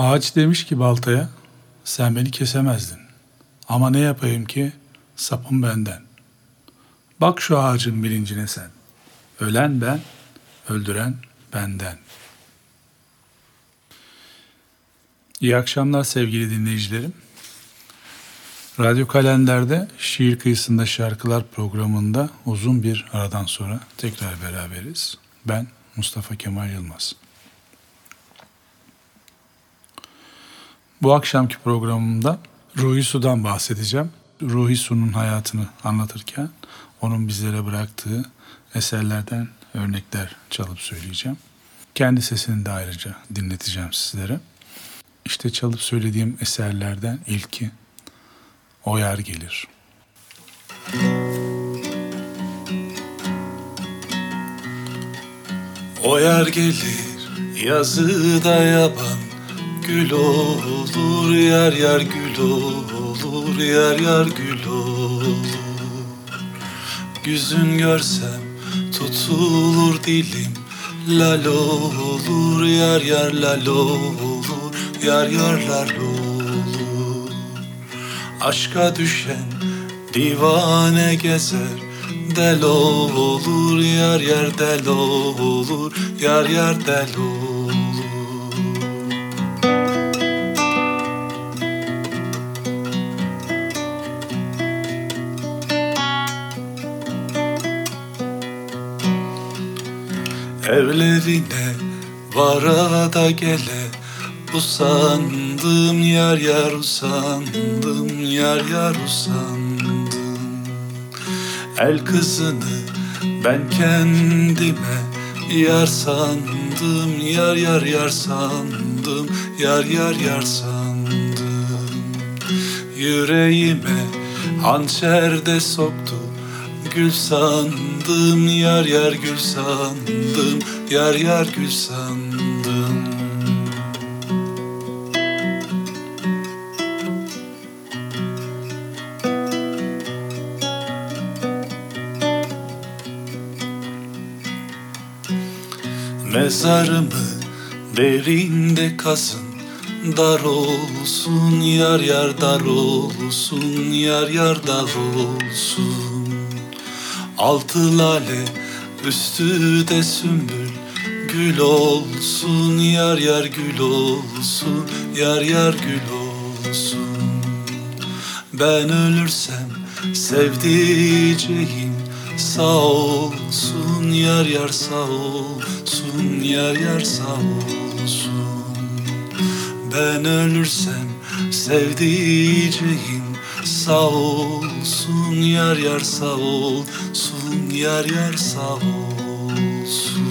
Ağaç demiş ki baltaya, sen beni kesemezdin. Ama ne yapayım ki sapım benden. Bak şu ağacın bilincine sen. Ölen ben, öldüren benden. İyi akşamlar sevgili dinleyicilerim. Radyo Kalender'de Şiir Kıyısında Şarkılar programında uzun bir aradan sonra tekrar beraberiz. Ben Mustafa Kemal Yılmaz. Bu akşamki programımda Ruhi Su'dan bahsedeceğim. Ruhi Su'nun hayatını anlatırken onun bizlere bıraktığı eserlerden örnekler çalıp söyleyeceğim. Kendi sesini de ayrıca dinleteceğim sizlere. İşte çalıp söylediğim eserlerden ilki O Yer Gelir. O yer gelir yazıda yaban Gül olur yer yer gül olur Yer yer gül olur. Güzün görsem tutulur dilim Lal olur yer yer lal olur Yer yer lal olur. Aşka düşen divane gezer Del olur yer yer del olur Yer yer del olur Evlerine vara da gele. Usandım yer yer usandım Yer yer usandım. El kızını ben kendime Yar sandım Yar yar yar sandım Yar yar yar sandım. Yüreğime hançer de soktu Gül sandım Yar yar gül sandım Yar yar gül sandım. Mezarımı derinde kazın Dar olsun yar yar dar olsun Yar yar dar olsun Altı lale üstü de sümbül Gül olsun yar yar gül olsun Yar yar gül olsun. Ben ölürsem sevdiceğim Sağ olsun yar yar sağ olsun Yar yar sağ olsun. Ben ölürsem sevdiceğim Sağ olsun yar yar sağ olsun Yar yar sağ olsun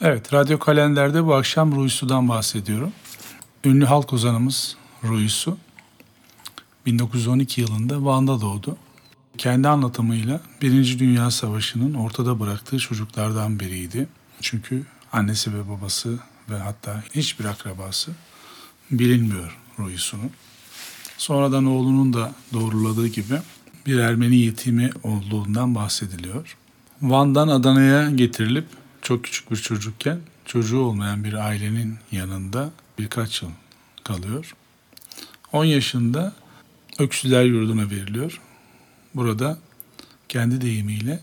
Evet, Radyo Kalender'de bu akşam Ruhi Su'dan bahsediyorum. Ünlü halk ozanımız Ruhi Su, 1912 yılında Van'da doğdu. Kendi anlatımıyla Birinci Dünya Savaşı'nın ortada bıraktığı çocuklardan biriydi. Çünkü annesi ve babası ve hatta hiçbir akrabası bilinmiyor Ruhi Su'nun. Sonradan oğlunun da doğruladığı gibi bir Ermeni yetimi olduğundan bahsediliyor. Van'dan Adana'ya getirilip çok küçük bir çocukken çocuğu olmayan bir ailenin yanında birkaç yıl kalıyor. 10 yaşında Öksüzler Yurdu'na veriliyor. Burada kendi deyimiyle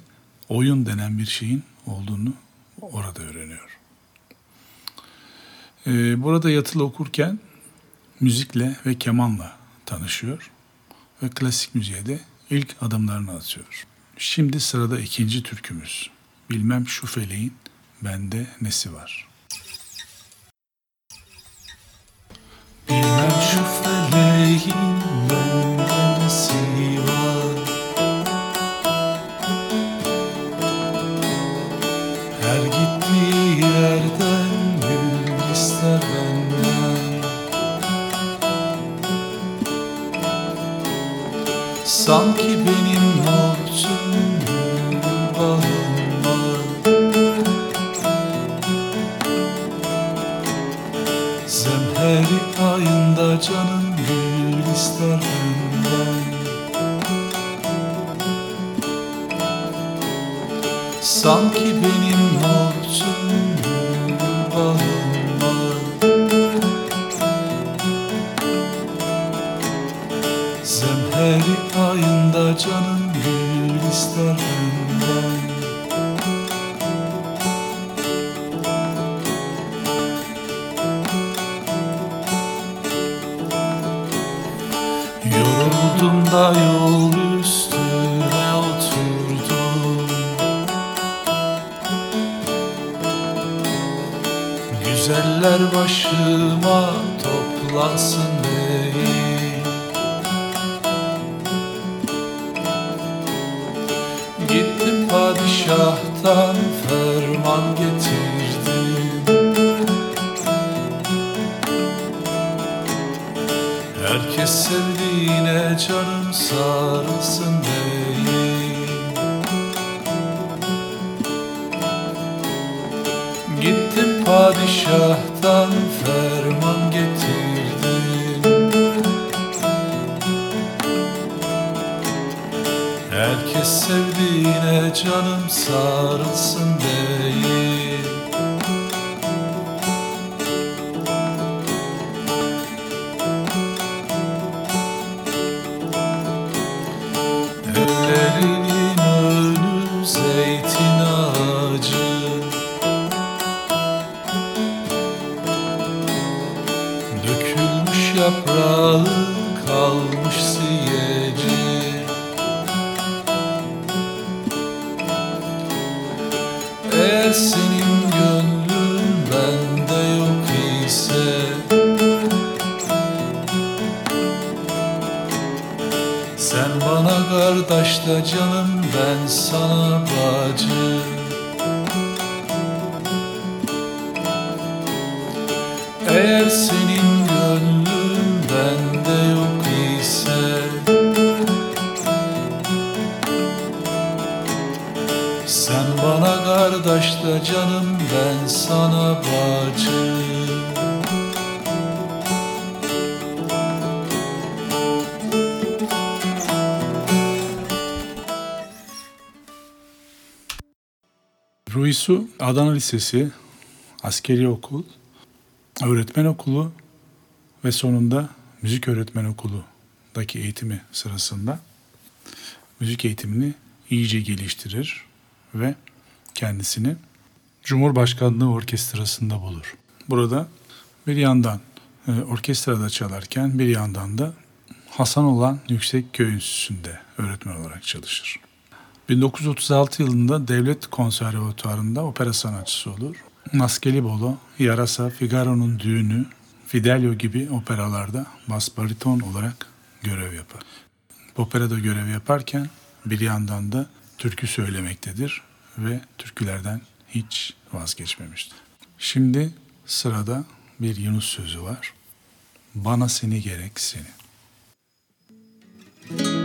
oyun denen bir şeyin olduğunu orada öğreniyor. Ee, burada yatılı okurken müzikle ve kemanla tanışıyor ve klasik müziğe de ilk adımlarını atıyor. Şimdi sırada ikinci türkümüz. Bilmem şu feleğin bende nesi var. Bilmem şu feleğin Sanki benim Üzüm bağım var. Zemheri ayında canım gül ister benden Yoruldum da yol Güzeller başıma toplansın değil Gittim padişahtan ferman getirdim. Herkes sevdiğine canım sarılsın değil Gittim padişahtan sevdiğine de canım ben sana bacı. Ruisu Adana Lisesi, askeri okul, öğretmen okulu ve sonunda müzik öğretmen okulundaki eğitimi sırasında müzik eğitimini iyice geliştirir ve kendisini Cumhurbaşkanlığı Orkestrası'nda bulur. Burada bir yandan e, orkestrada çalarken bir yandan da Hasan olan Yüksek Köy Enstitüsü'nde öğretmen olarak çalışır. 1936 yılında Devlet Konservatuarı'nda opera sanatçısı olur. Maskelibolo, Yarasa, Figaro'nun Düğünü, Fidelio gibi operalarda bas bariton olarak görev yapar. Operada görev yaparken bir yandan da türkü söylemektedir ve türkülerden hiç vazgeçmemiştir. Şimdi sırada bir Yunus sözü var. Bana seni gerek seni. Aşkın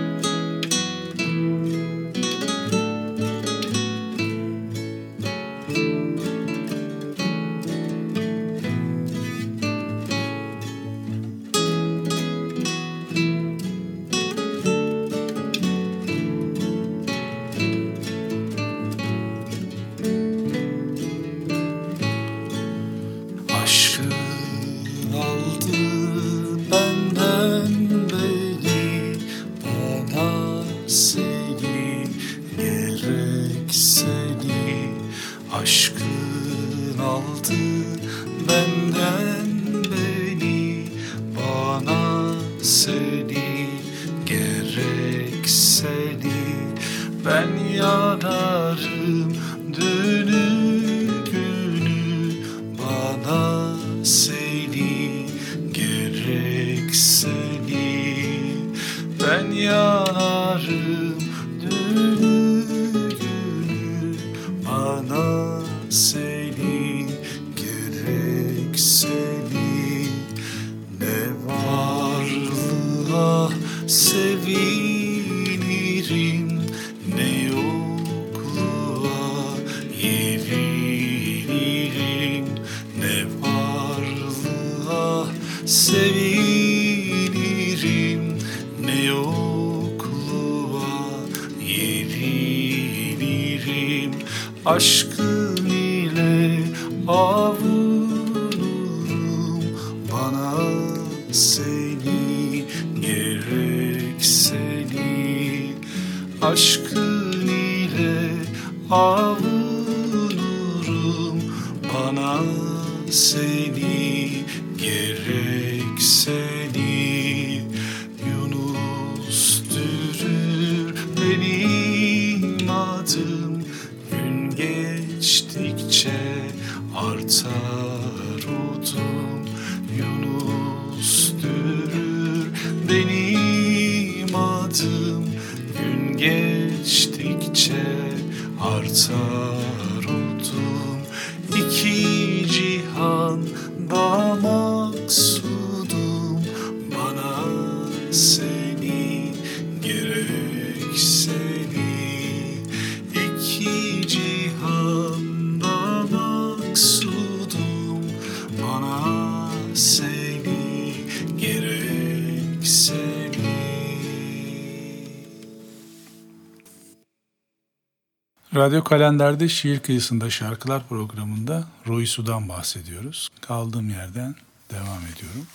Radyo Kalender'de Şiir Kıyısında Şarkılar programında Roy Su'dan bahsediyoruz. Kaldığım yerden devam ediyorum.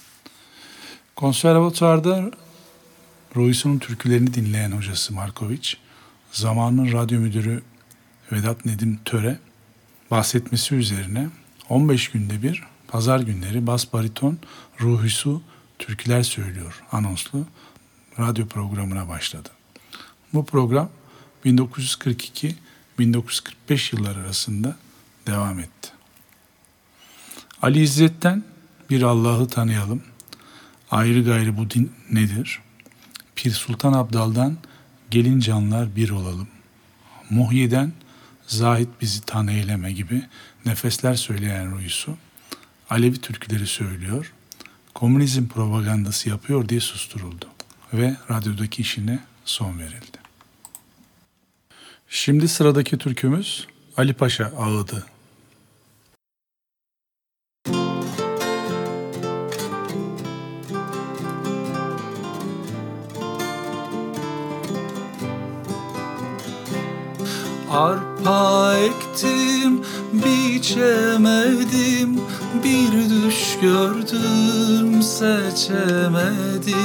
Konservatuarda Roy türkülerini dinleyen hocası Markoviç, zamanın radyo müdürü Vedat Nedim Töre bahsetmesi üzerine 15 günde bir pazar günleri bas bariton Ruhi türküler söylüyor anonslu radyo programına başladı. Bu program 1942-1945 yılları arasında devam etti. Ali İzzet'ten bir Allah'ı tanıyalım. Ayrı gayrı bu din nedir? Pir Sultan Abdal'dan gelin canlar bir olalım. Muhyi'den Zahit bizi tan eyleme gibi nefesler söyleyen Ruysu, Alevi türküleri söylüyor, komünizm propagandası yapıyor diye susturuldu ve radyodaki işine son verildi. Şimdi sıradaki türkümüz Ali Paşa ağıdı. Arpa ektim, biçemedim Bir düş gördüm, seçemedim.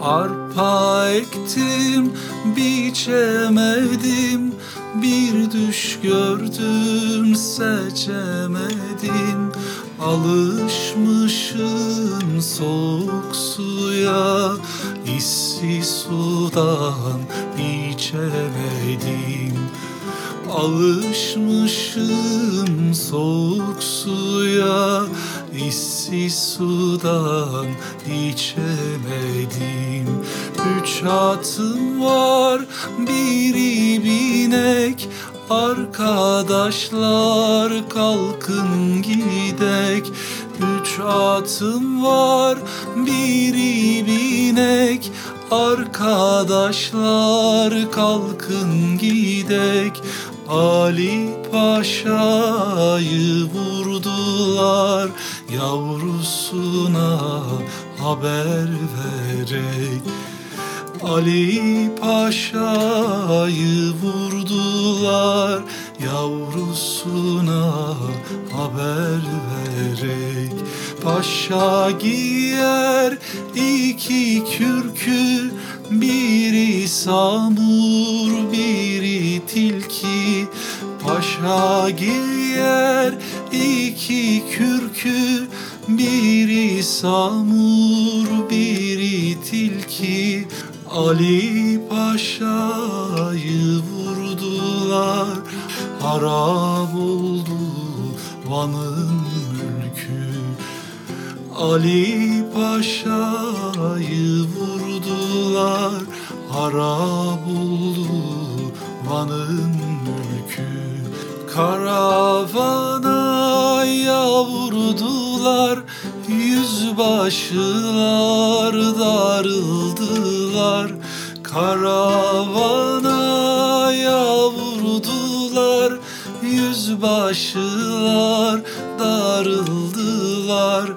Arpa ektim, biçemedim. Bir düş gördüm, seçemedim. Alışmışım soğuk suya İssiz sudan içemedim Alışmışım soğuk suya İssiz sudan içemedim. Üç atım var biri binek Arkadaşlar kalkın gidek. Üç atım var biri binek Arkadaşlar kalkın gidek Ali Paşa'yı vurdular Yavrusuna haber verek Ali Paşa'yı vurdular Yavrusuna haber verek Paşa giyer iki kürkü Biri samur biri tilki Paşa giyer iki kürkü. Biri samur biri tilki Ali Paşa'yı vurdular. Harap oldu Van'ın mülkü. Ali Paşa'yı vurdular Harap oldu Van'ın mülkü Karavana yavurdular Yüzbaşılar darıldılar. Karavana yavurdular Yüzbaşılar darıldılar.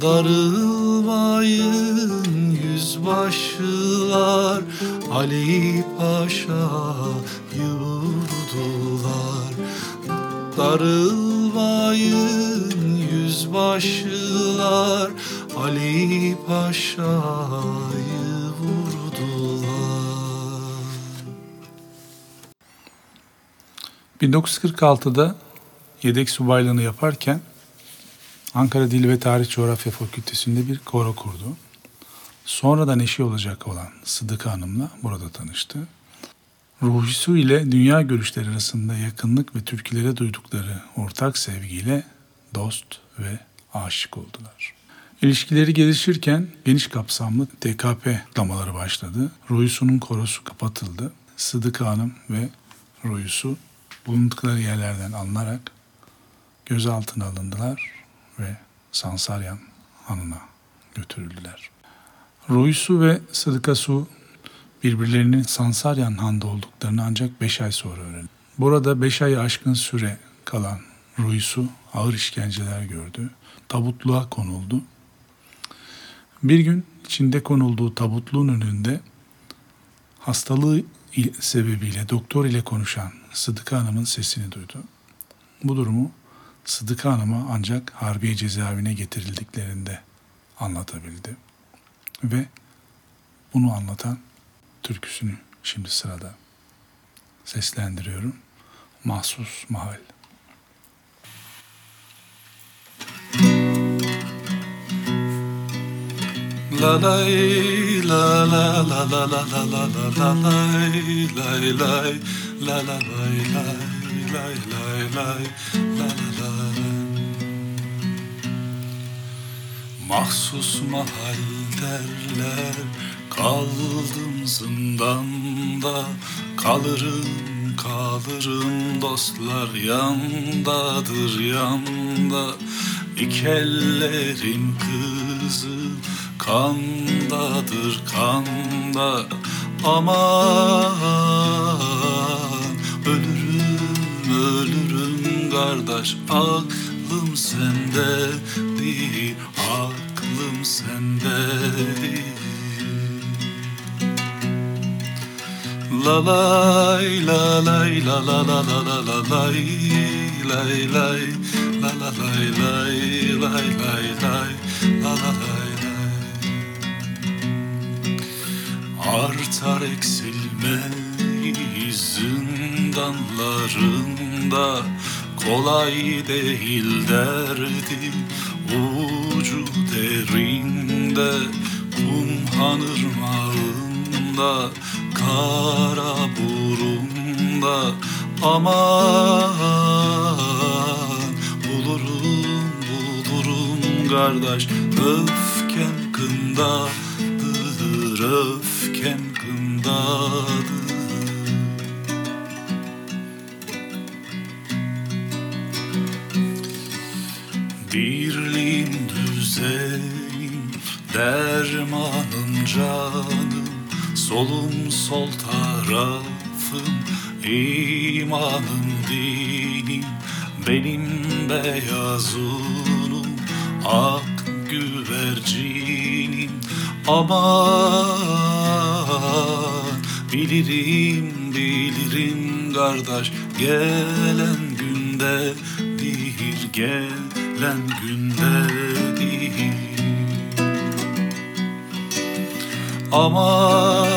Darılmayın yüzbaşılar Ali Paşa'yı vurdular Darılmayın yüzbaşılar Ali Paşa'yı vurdular 1946'da yedek subaylığını yaparken Ankara Dil ve Tarih Coğrafya Fakültesi'nde bir koro kurdu. Sonradan eşi olacak olan Sıdıka Hanım'la burada tanıştı. Ruhisu ile dünya görüşleri arasında yakınlık ve türkülere duydukları ortak sevgiyle dost ve aşık oldular. İlişkileri gelişirken geniş kapsamlı TKP kutlamaları başladı. Ruhisu'nun korosu kapatıldı. Sıdıka Hanım ve Ruhisu bulundukları yerlerden alınarak gözaltına alındılar ve Sansaryan Hanı'na götürüldüler. Ruhisu ve Sıdıka Su birbirlerinin Sansaryan Han'da olduklarını ancak 5 ay sonra öğrendi. Burada 5 ayı aşkın süre kalan Ruhisu ağır işkenceler gördü. Tabutluğa konuldu. Bir gün içinde konulduğu tabutluğun önünde hastalığı sebebiyle doktor ile konuşan Sıdıka Hanım'ın sesini duydu. Bu durumu Sıdıka Hanım'a ancak Harbiye cezaevine getirildiklerinde anlatabildi. Ve bunu anlatan türküsünü şimdi sırada seslendiriyorum. Mahsus Mahal. La lay la la la la la la la la la lay lay lay la la lay lay lay lay lay la la la Mahsus mahal derler Kaldım zindanda. Kalırım kalırım dostlar yandadır yanda. İki ellerin kızı kandadır kanda. Aman ölürüm ölürüm kardeş Aklım sende değil. aklım sende. Değil La lay la lay la la la la la la lay lay lay la la lay lay lay lay lay la la lay lay. Artar eksilmeyi zindanlarında Kolay değil derdim ucu derinde ırmağında kara burunda Aman bulurum bulurum kardeş. Öfkem kındadır öfkem kındadır dermanım canım Solum sol tarafım. İmanım dinim Benim beyaz unum. Ak güvercinim Aman. Bilirim bilirim kardeş Gelen günde değil gelen günde Aman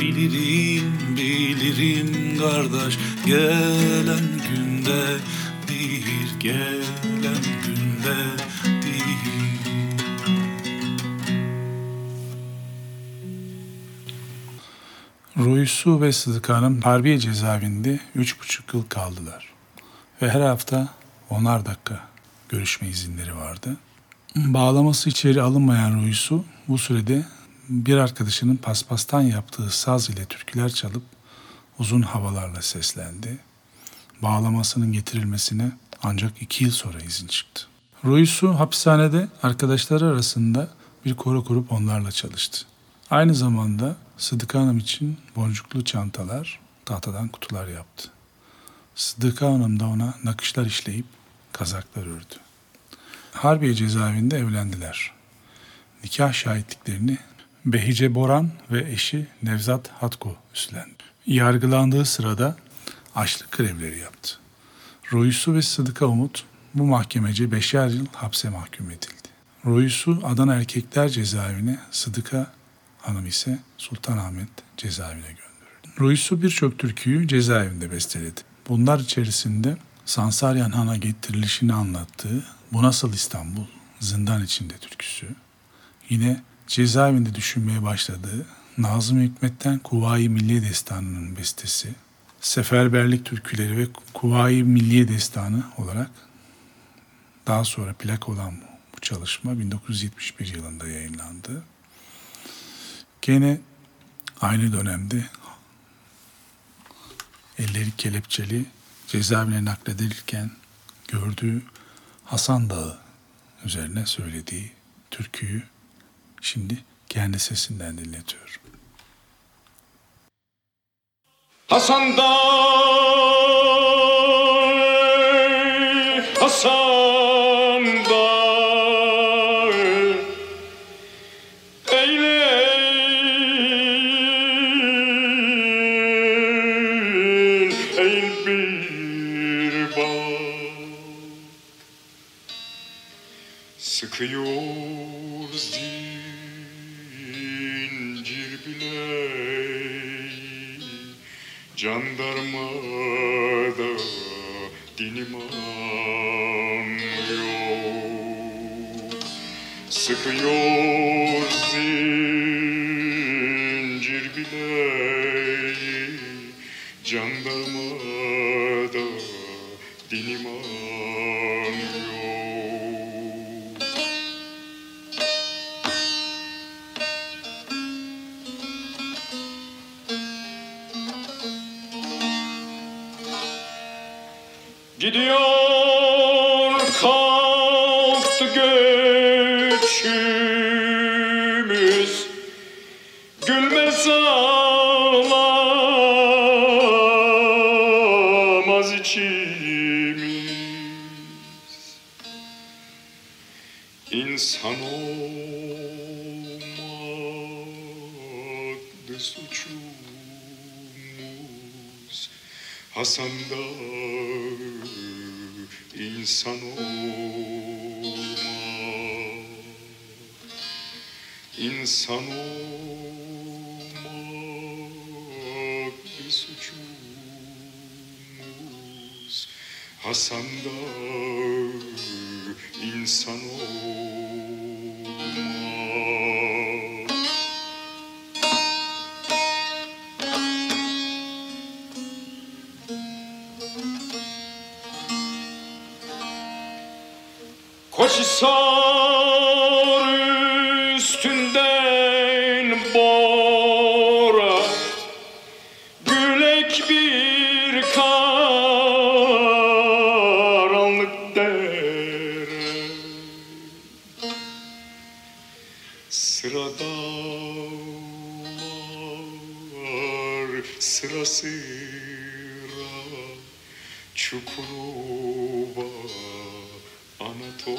bilirim bilirim kardeş Gelen günde değil gelen günde değil Ruhisu ve Sıdıka Hanım Harbiye cezaevinde üç buçuk yıl kaldılar. Ve her hafta onar dakika görüşme izinleri vardı. Bağlaması içeri alınmayan Ruhisu bu sürede bir arkadaşının paspastan yaptığı saz ile türküler çalıp uzun havalarla seslendi. Bağlamasının getirilmesine ancak iki yıl sonra izin çıktı. Ruhisu hapishanede arkadaşları arasında bir koro kurup onlarla çalıştı. Aynı zamanda Sıdıka Hanım için boncuklu çantalar, tahtadan kutular yaptı. Sıdıka Hanım da ona nakışlar işleyip kazaklar ördü. Harbiye cezaevinde evlendiler. Nikah şahitliklerini Behice Boran ve eşi Nevzat Hatko üstlendi. Yargılandığı sırada açlık grevleri yaptı. Roysu ve Sıdıka Umut bu mahkemece beşer yıl hapse mahkum edildi. Roysu Adana Erkekler Cezaevine, Sıdıka Hanım ise Sultanahmet Cezaevine gönderildi. Ruisu birçok türküyü cezaevinde besteledi. Bunlar içerisinde Sansaryan Han'a getirilişini anlattığı Bu Nasıl İstanbul, Zindan içinde türküsü, yine cezaevinde düşünmeye başladığı Nazım Hikmet'ten Kuvayi Milliye Destanı'nın bestesi, Seferberlik türküleri ve Kuvayi Milliye Destanı olarak daha sonra plak olan bu, çalışma 1971 yılında yayınlandı. Gene aynı dönemde elleri kelepçeli cezaevine nakledilirken gördüğü Hasan Dağı üzerine söylediği türküyü şimdi kendi sesinden dinletiyor. Hasan da Hasan Sıkıyor zincir bileği Jandarmada sıra sıra Çukurova ana toprağı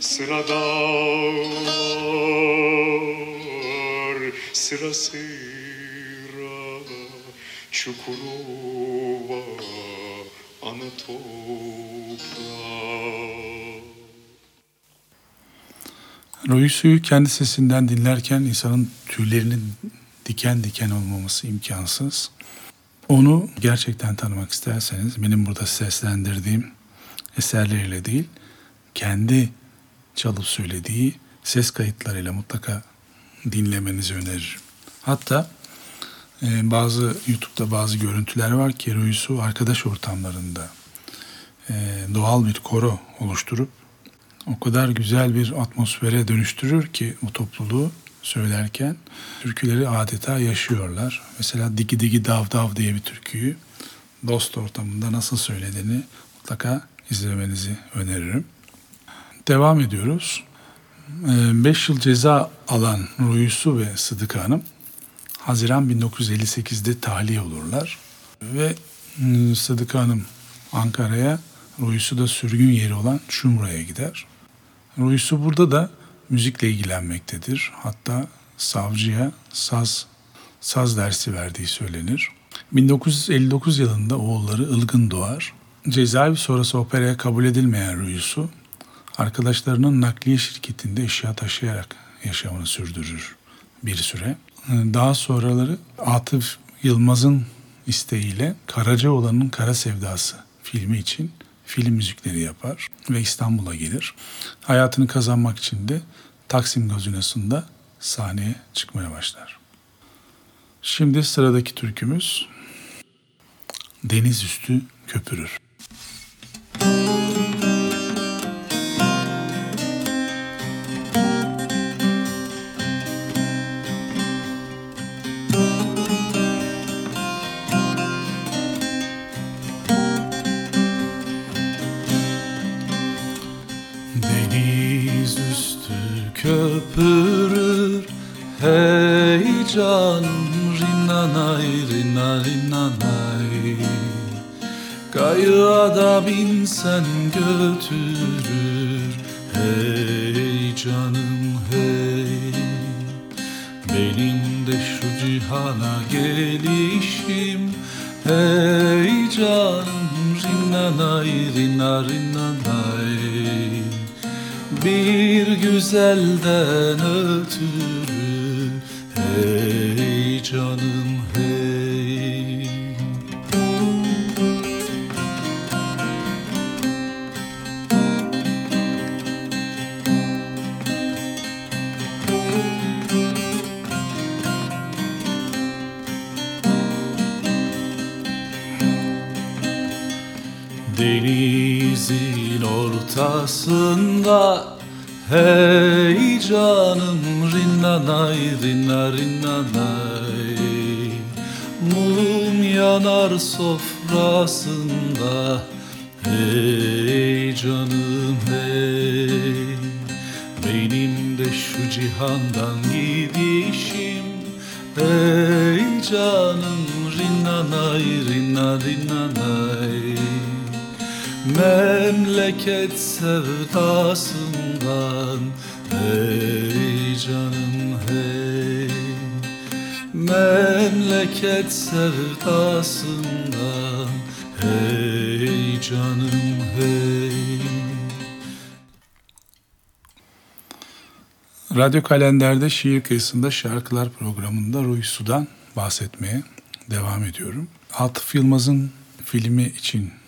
Sıradalar sıra sıra Çukurova ana Ruisu'yu kendi sesinden dinlerken insanın tüylerinin diken diken olmaması imkansız. Onu gerçekten tanımak isterseniz benim burada seslendirdiğim eserleriyle değil, kendi çalıp söylediği ses kayıtlarıyla mutlaka dinlemenizi öneririm. Hatta e, bazı YouTube'da bazı görüntüler var ki Ruisu arkadaş ortamlarında e, doğal bir koro oluşturup o kadar güzel bir atmosfere dönüştürür ki bu topluluğu söylerken türküleri adeta yaşıyorlar. Mesela Digi Digi Dav Dav diye bir türküyü dost ortamında nasıl söylediğini mutlaka izlemenizi öneririm. Devam ediyoruz. 5 yıl ceza alan Ruisu ve Sıdıka Hanım Haziran 1958'de tahliye olurlar. Ve e, Sıdıka Hanım Ankara'ya, Ruisu da sürgün yeri olan Şumra'ya gider. Ruisu burada da müzikle ilgilenmektedir. Hatta savcıya saz saz dersi verdiği söylenir. 1959 yılında oğulları Ilgın doğar. Cezaevi sonrası operaya kabul edilmeyen Ruisu, arkadaşlarının nakliye şirketinde eşya taşıyarak yaşamını sürdürür. bir süre. Daha sonraları Atıf Yılmaz'ın isteğiyle Karacaoğlan'ın Kara Sevdası filmi için film müzikleri yapar ve İstanbul'a gelir. Hayatını kazanmak için de Taksim Gazinesi'nde sahneye çıkmaya başlar. Şimdi sıradaki türkümüz Deniz Üstü Köpürür. Deniz canım rinnanay rinna rinnanay Kayığa da binsen götürür. Hey canım hey. Benim de şu cihana gelişim. Hey canım rinnanay rinna rinnanay bir güzelden ötürü ortasında Hey canım rinnanay rinna rinnanay Mum yanar sofrasında Hey canım hey. Benim de şu cihandan gidişim. Hey canım rinnanay rinna rinnanay Memleket sevdasından Hey canım hey Memleket sevdasından Hey canım hey Radyo Kalender'de Şiir Kıyısında Şarkılar programında Ruy Su'dan bahsetmeye devam ediyorum. Atıf Yılmaz'ın filmi için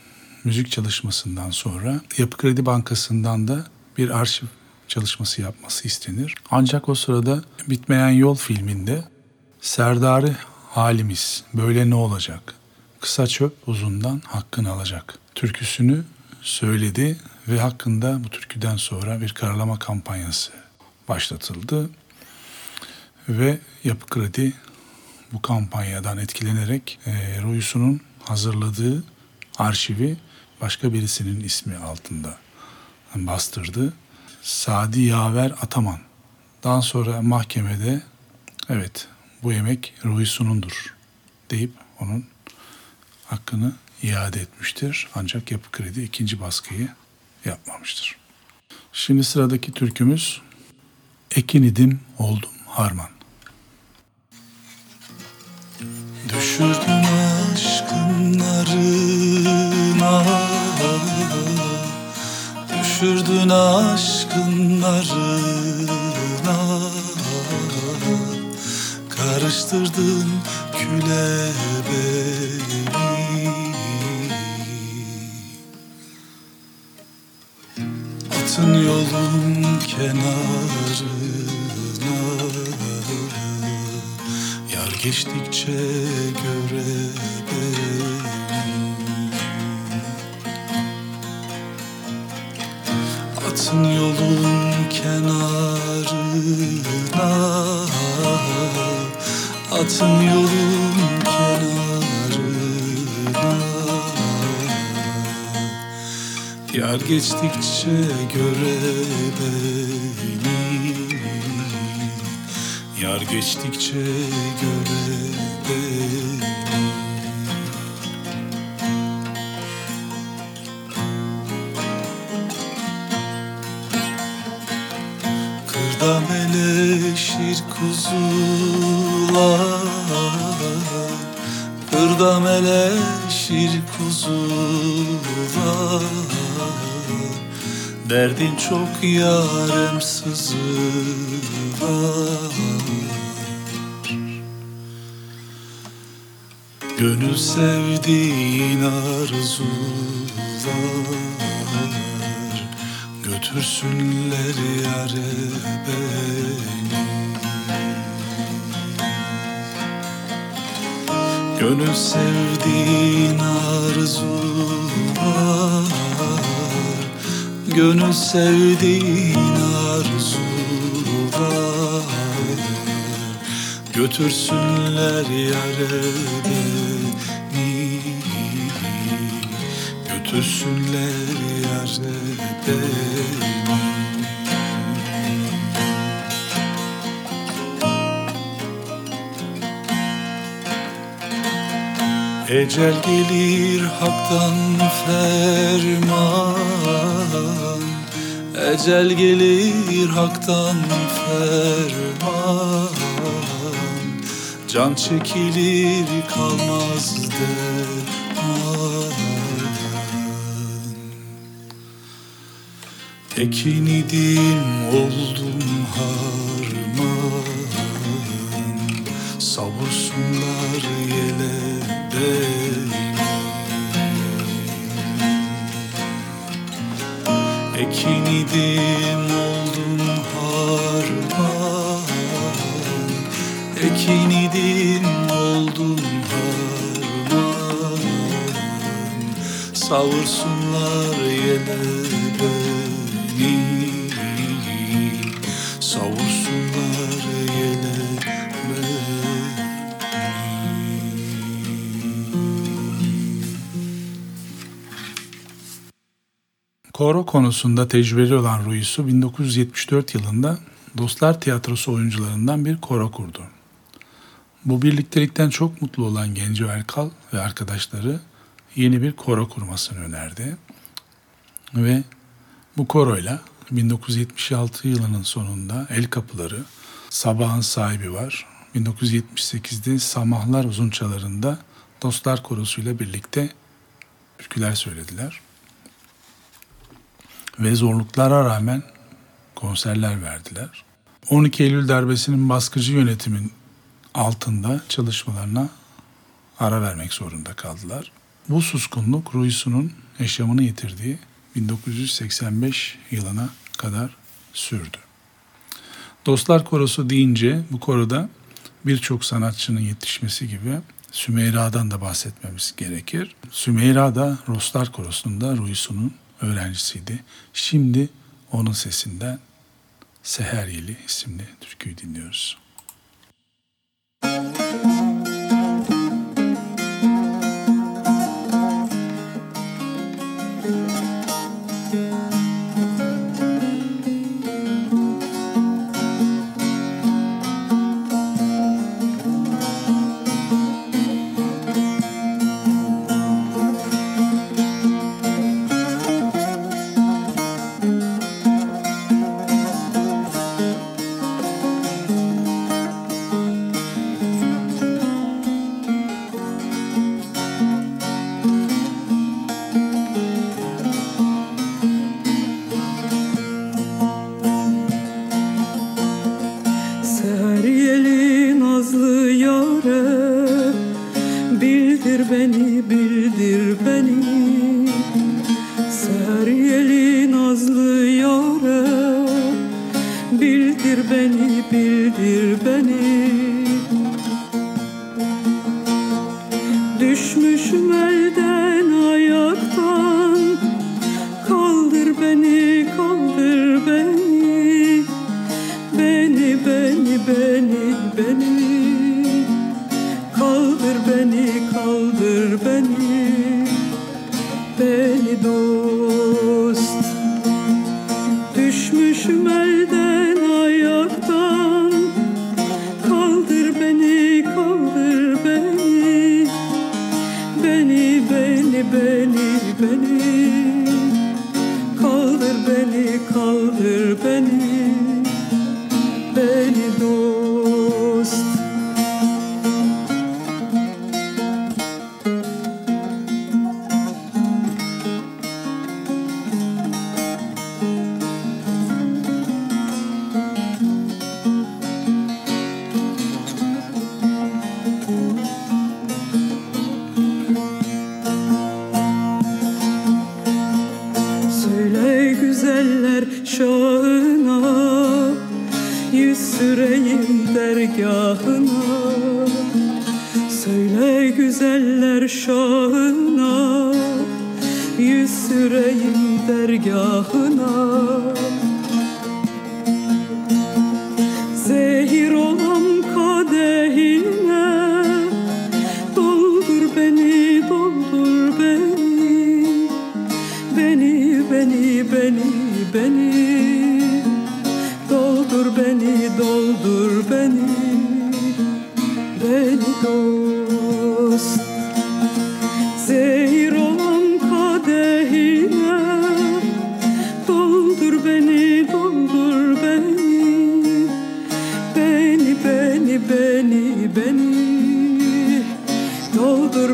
müzik çalışmasından sonra Yapı Kredi Bankası'ndan da bir arşiv çalışması yapması istenir. Ancak o sırada Bitmeyen Yol filminde Serdarı halimiz böyle ne olacak? Kısa çöp uzundan hakkını alacak. Türküsünü söyledi ve hakkında bu türküden sonra bir karalama kampanyası başlatıldı. Ve Yapı Kredi bu kampanyadan etkilenerek e, Ruyusu'nun hazırladığı arşivi başka birisinin ismi altında bastırdı. Sadi Yaver Ataman. Daha sonra mahkemede evet bu yemek Ruyusu'nundur deyip onun hakkını iade etmiştir. Ancak Yapı Kredi ikinci baskıyı yapmamıştır. Şimdi sıradaki türkümüz Ekin idim oldum harman. Düşürdün aşkın narına Düşürdün aşkın Karıştırdın küle beni. Atın yolun kenarına. Yar geçtikçe göre beni Atın yolun kenarına. Atın yolun kenarına. Yar geçtikçe göre beni Yar geçtikçe göre Birleşir kuzular. Kırda meleşir kuzular. Derdin çok yarem sızılar. Gönül sevdiğin arzular. Götürsünler yare beni. Gönül sevdiğin arzular Gönül sevdiğin arzular. Götürsünler yare beni Götürsünler Ecel gelir haktan ferman. Ecel gelir haktan ferman. Can çekilir kalmaz derman Ekin idim oldum harman. Savursunlar yele beni Ekin idim oldum harman. Ekin idim oldum harman. Savursunlar yele beni Koro konusunda tecrübeli olan Ruisu 1974 yılında Dostlar Tiyatrosu oyuncularından bir koro kurdu. Bu birliktelikten çok mutlu olan Genco Erkal ve arkadaşları yeni bir koro kurmasını önerdi. Ve bu koroyla 1976 yılının sonunda El Kapıları, Sabahın Sahibi var. 1978'de Samahlar Uzunçaları'nda Dostlar Korosu'yla birlikte türküler söylediler ve zorluklara rağmen konserler verdiler. 12 Eylül darbesinin baskıcı yönetimin altında çalışmalarına ara vermek zorunda kaldılar. Bu suskunluk Ruisu'nun yaşamını yitirdiği 1985 yılına kadar sürdü. Dostlar Korosu deyince bu koroda birçok sanatçının yetişmesi gibi Sümeyra'dan da bahsetmemiz gerekir. Sümeyra da Dostlar Korosu'nda Ruisu'nun öğrencisiydi. Şimdi onun sesinden Seher Yeli isimli türküyü dinliyoruz.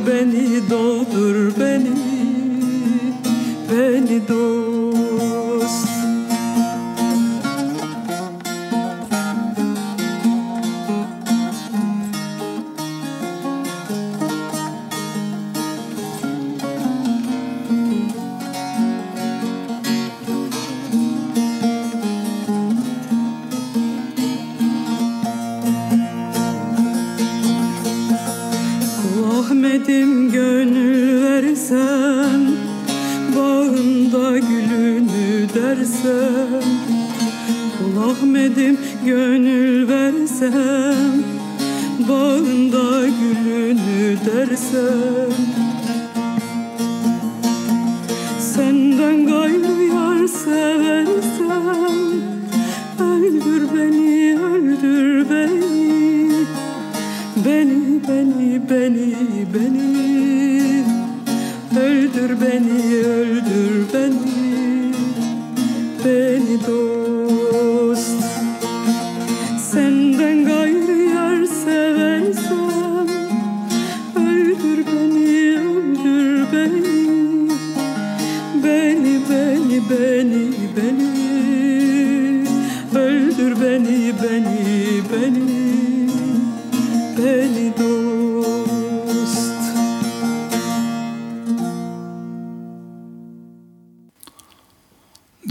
Beni,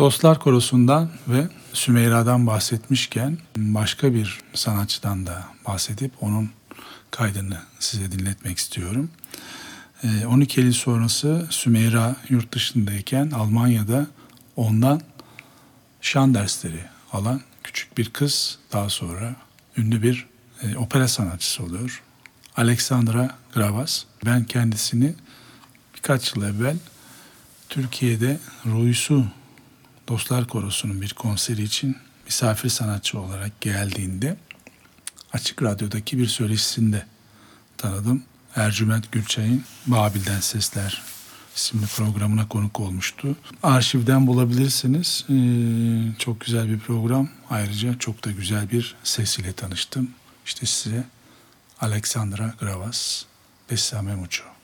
Dostlar Korosu'ndan ve Sümeyra'dan bahsetmişken başka bir sanatçıdan da bahsedip onun kaydını size dinletmek istiyorum. Ee, 12 Eylül sonrası Sümeyra yurt dışındayken Almanya'da ondan şan dersleri alan küçük bir kız daha sonra ünlü bir e, opera sanatçısı oluyor. Alexandra Gravas. Ben kendisini birkaç yıl evvel Türkiye'de Ruisu Dostlar Korosu'nun bir konseri için misafir sanatçı olarak geldiğinde Açık Radyo'daki bir söyleşisinde tanıdım. Ercüment Gülçay'ın Babil'den Sesler isimli programına konuk olmuştu. Arşivden bulabilirsiniz. Ee, çok güzel bir program. Ayrıca çok da güzel bir sesiyle tanıştım. İşte size Alexandra Gravas, Bessame Mucho.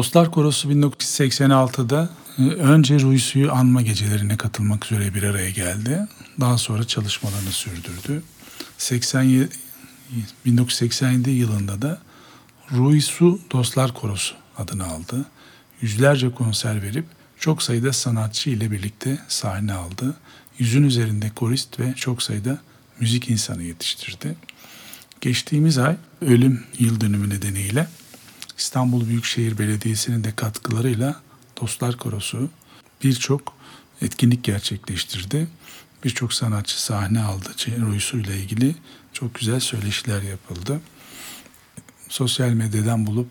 Dostlar Korosu 1986'da e, önce Ruysu'yu anma gecelerine katılmak üzere bir araya geldi. Daha sonra çalışmalarını sürdürdü. 87, 1987 yılında da Ruysu Dostlar Korosu adını aldı. Yüzlerce konser verip çok sayıda sanatçı ile birlikte sahne aldı. Yüzün üzerinde korist ve çok sayıda müzik insanı yetiştirdi. Geçtiğimiz ay ölüm yıl dönümü nedeniyle İstanbul Büyükşehir Belediyesi'nin de katkılarıyla Dostlar Korosu birçok etkinlik gerçekleştirdi. Birçok sanatçı sahne aldı. Ruysu ile ilgili çok güzel söyleşiler yapıldı. Sosyal medyadan bulup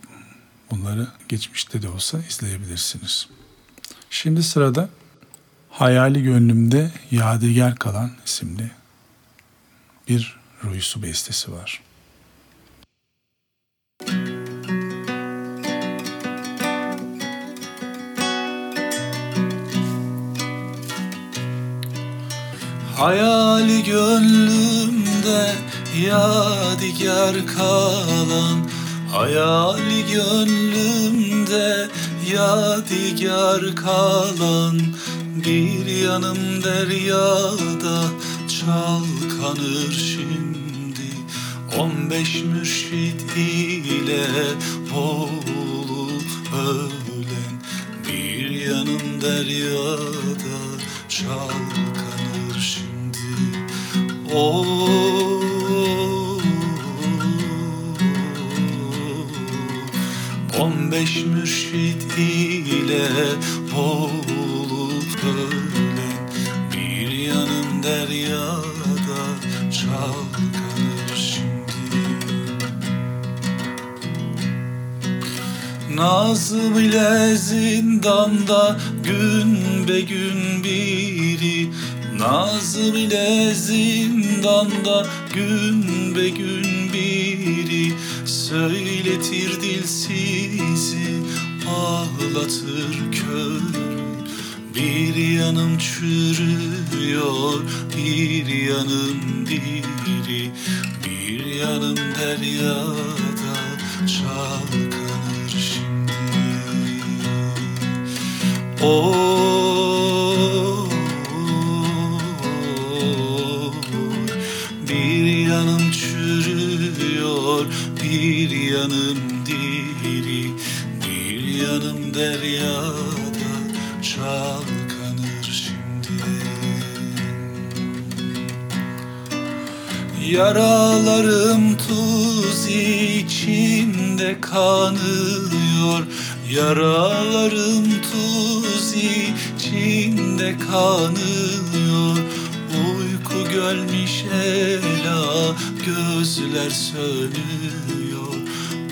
bunları geçmişte de olsa izleyebilirsiniz. Şimdi sırada Hayali Gönlümde Yadigar Kalan isimli bir Ruysu bestesi var. Hayali gönlümde yadigar kalan Hayali gönlümde yadigar kalan Bir yanım deryada çalkanır şimdi. On beş mürşit ile boğulup ölen Bir yanım deryada çalkanır Oh. On beş mürşit ile boğulup ölen Bir yanım deryada çalkanır şimdi. Nazım ile zindanda gün be gün biri Nazım ile zindanda gün be gün biri Söyletir dilsizi ağlatır körü Bir yanım çürüyor bir yanım diri. Bir yanım deryada çalkanır şimdi. Oh yanım diri Bir yanım deryada çalkanır şimdi. Yaralarım tuz içinde kanıyor Yaralarım tuz içinde kanıyor Uyku gölmüş ela gözler sönüyor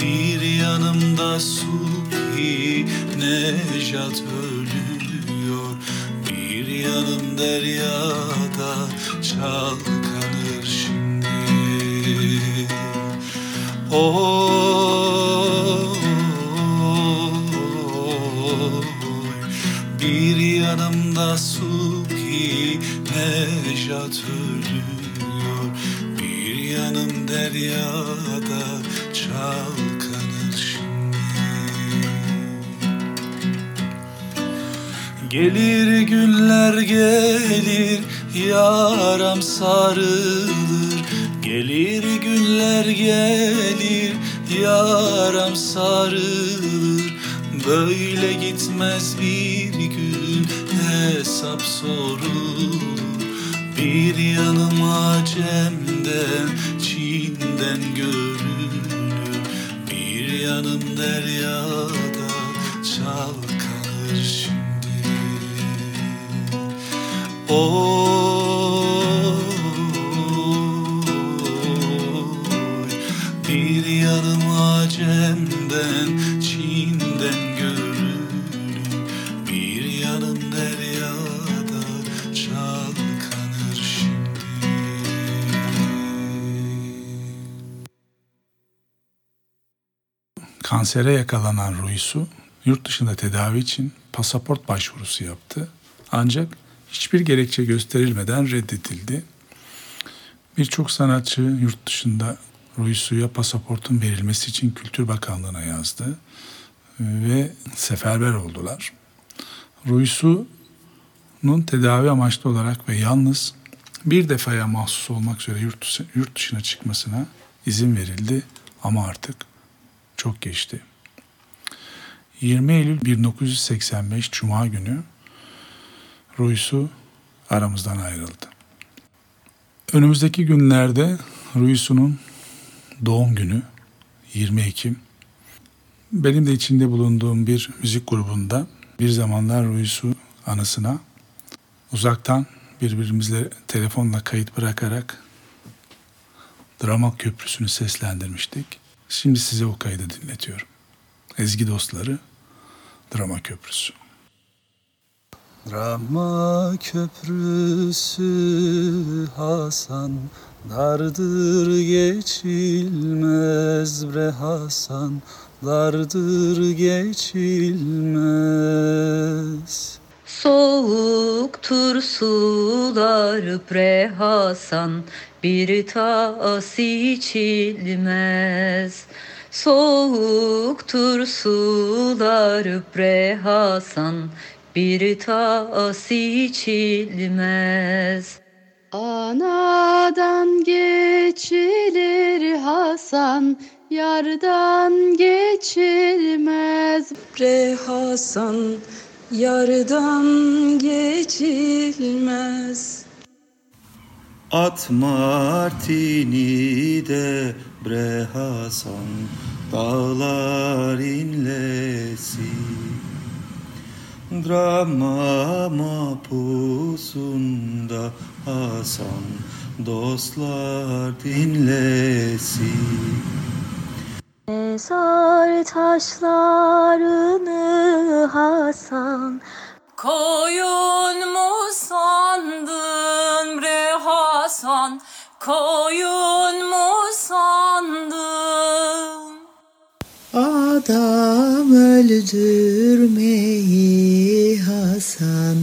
Bir yanımda Subhi Nejat ölüyor. Bir yanım deryada çalkanır şimdi. Oy, bir yanımda Subhi Nejat ölüyor. Bir yanım deryada Gelir günler gelir yaram sarılır. Gelir günler gelir yaram sarılır. Böyle gitmez bir gün hesap sorulur. Bir yanım acemden Çin'den görünür Bir yanım deryada bir yanım acemden Çin'den görünür Bir yanım deryada çalkanır şimdi Kansere yakalanan Ruisu yurt dışında tedavi için pasaport başvurusu yaptı. Ancak hiçbir gerekçe gösterilmeden reddedildi. Birçok sanatçı yurt dışında Ruisu'ya pasaportun verilmesi için Kültür Bakanlığı'na yazdı ve seferber oldular. Ruisu'nun tedavi amaçlı olarak ve yalnız bir defaya mahsus olmak üzere yurt, yurt dışına çıkmasına izin verildi ama artık çok geçti. 20 Eylül 1985 Cuma günü Ruisu aramızdan ayrıldı. Önümüzdeki günlerde Ruisu'nun doğum günü 20 Ekim. Benim de içinde bulunduğum bir müzik grubunda bir zamanlar Ruisu anısına uzaktan birbirimizle telefonla kayıt bırakarak Drama Köprüsü'nü seslendirmiştik. Şimdi size o kaydı dinletiyorum. Ezgi dostları Drama Köprüsü. Rama köprüsü Hasan Dardır geçilmez bre Hasan Dardır geçilmez Soğuktur sular bre Hasan bir tas içilmez. Soğuktur sular bre Hasan bir tas içilmez. Anadan geçilir Hasan, yardan geçilmez. Bre Hasan yardan geçilmez. At Martini de bre Hasan Dağlar inlesin Drama mapusunda Hasan Dostlar dinlesin Mezar taşlarını Hasan Koyun mu sandın bre Hasan? Koyun öldürmeyi Hasan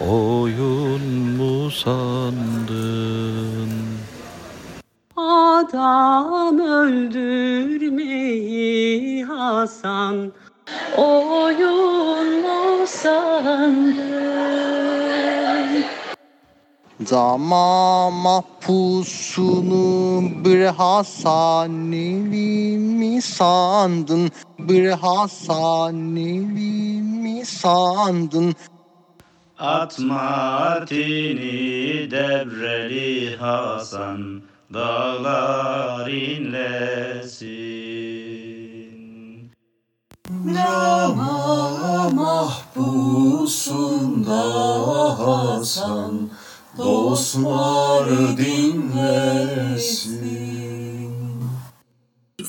Oyun mu sandın? Adam öldürmeyi Hasan Oyun mu sandın? Zama mahpusunu bir Hasanivi mi sandın? Bir Hasanivi mi sandın? At Martini devreli Hasan Dağlar inlesin Drama mahpus uykusunda Hasan dostlar dinlesin.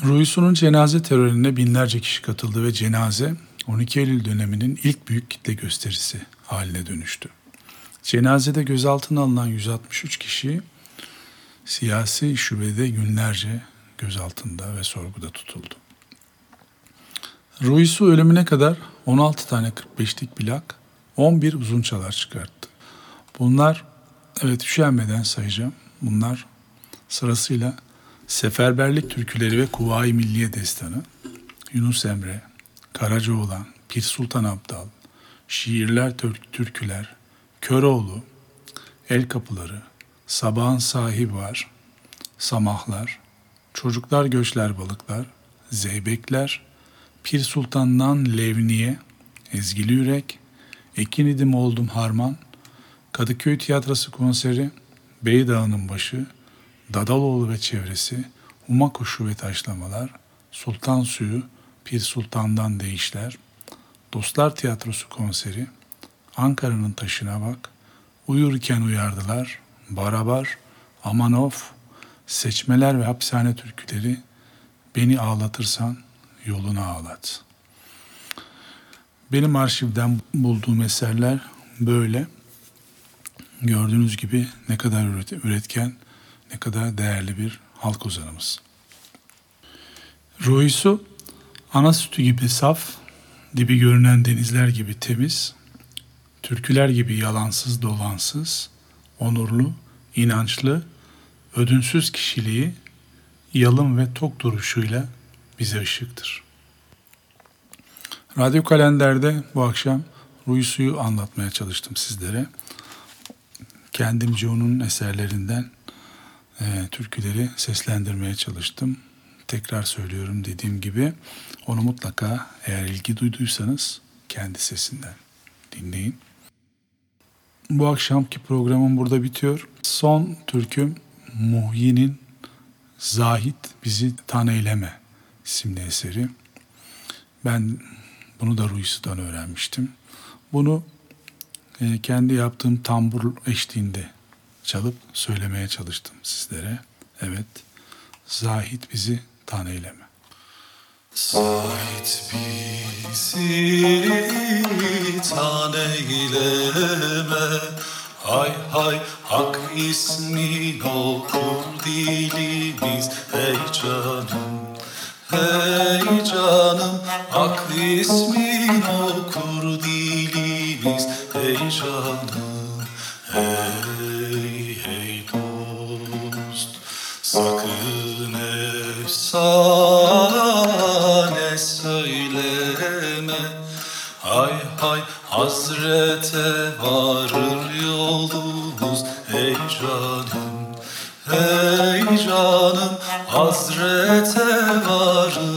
Ruysu'nun cenaze törenine binlerce kişi katıldı ve cenaze 12 Eylül döneminin ilk büyük kitle gösterisi haline dönüştü. Cenazede gözaltına alınan 163 kişi siyasi şubede günlerce gözaltında ve sorguda tutuldu. Ruysu ölümüne kadar 16 tane 45'lik plak, 11 uzun çalar çıkarttı. Bunlar, evet üşenmeden sayacağım, bunlar sırasıyla Seferberlik Türküleri ve Kuvayi Milliye Destanı, Yunus Emre, Karacaoğlan, Pir Sultan Abdal, Şiirler Türk Türküler, Köroğlu, El Kapıları, Sabahın Sahibi var, Samahlar, Çocuklar Göçler Balıklar, Zeybekler, Pir Sultan'dan Levniye, Ezgili Yürek, Ekin idim oldum harman, Kadıköy Tiyatrosu konseri, Beydağ'ın başı, Dadaloğlu ve çevresi, Huma kuşu ve taşlamalar, Sultan Suyu, Pir Sultan'dan değişler, Dostlar Tiyatrosu konseri, Ankara'nın taşına bak, Uyurken uyardılar, Barabar, Amanov, Seçmeler ve Hapishane türküleri, Beni ağlatırsan yoluna ağlat. Benim arşivden bulduğum eserler böyle. Gördüğünüz gibi ne kadar üretken, ne kadar değerli bir halk ozanımız. Ruisu, ana sütü gibi saf, dibi görünen denizler gibi temiz, türküler gibi yalansız dolansız, onurlu, inançlı, ödünsüz kişiliği, yalın ve tok duruşuyla bize ışıktır. Radyo Kalender'de bu akşam Ruisu'yu anlatmaya çalıştım sizlere. Kendimce onun eserlerinden e, türküleri seslendirmeye çalıştım. Tekrar söylüyorum dediğim gibi onu mutlaka eğer ilgi duyduysanız kendi sesinden dinleyin. Bu akşamki programım burada bitiyor. Son türküm Muhyi'nin Zahit Bizi Tan Eyleme isimli eseri. Ben bunu da Ruisu'dan öğrenmiştim. Bunu e, kendi yaptığım tambur eşliğinde çalıp söylemeye çalıştım sizlere. Evet, Zahit bizi tan eyleme. Zahit bizi tan eyleme Hay hay hak ismin okur dilimiz Ey canım, hey canım Hak ismin okur dilimiz Ey canım, hey hey dost Sakın efsane söyleme. Hay hay Hazrete varır yolumuz Ey canım, ey canım Hazrete varır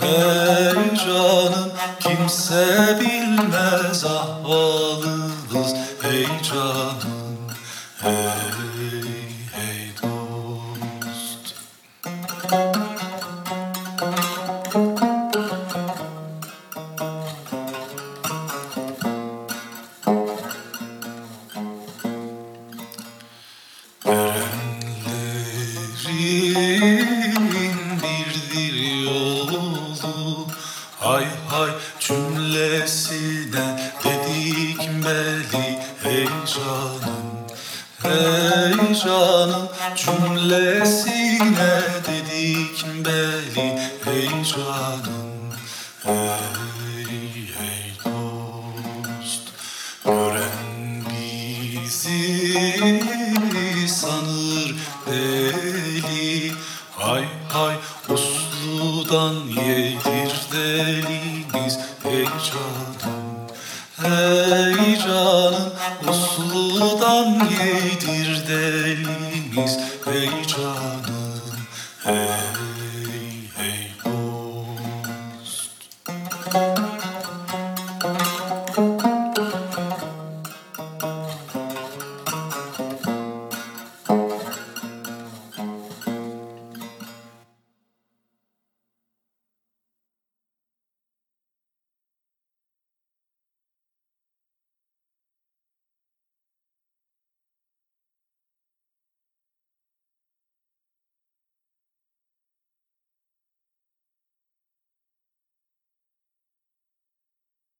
hey canım Kimse bilmez ahvalımız. Hey canım,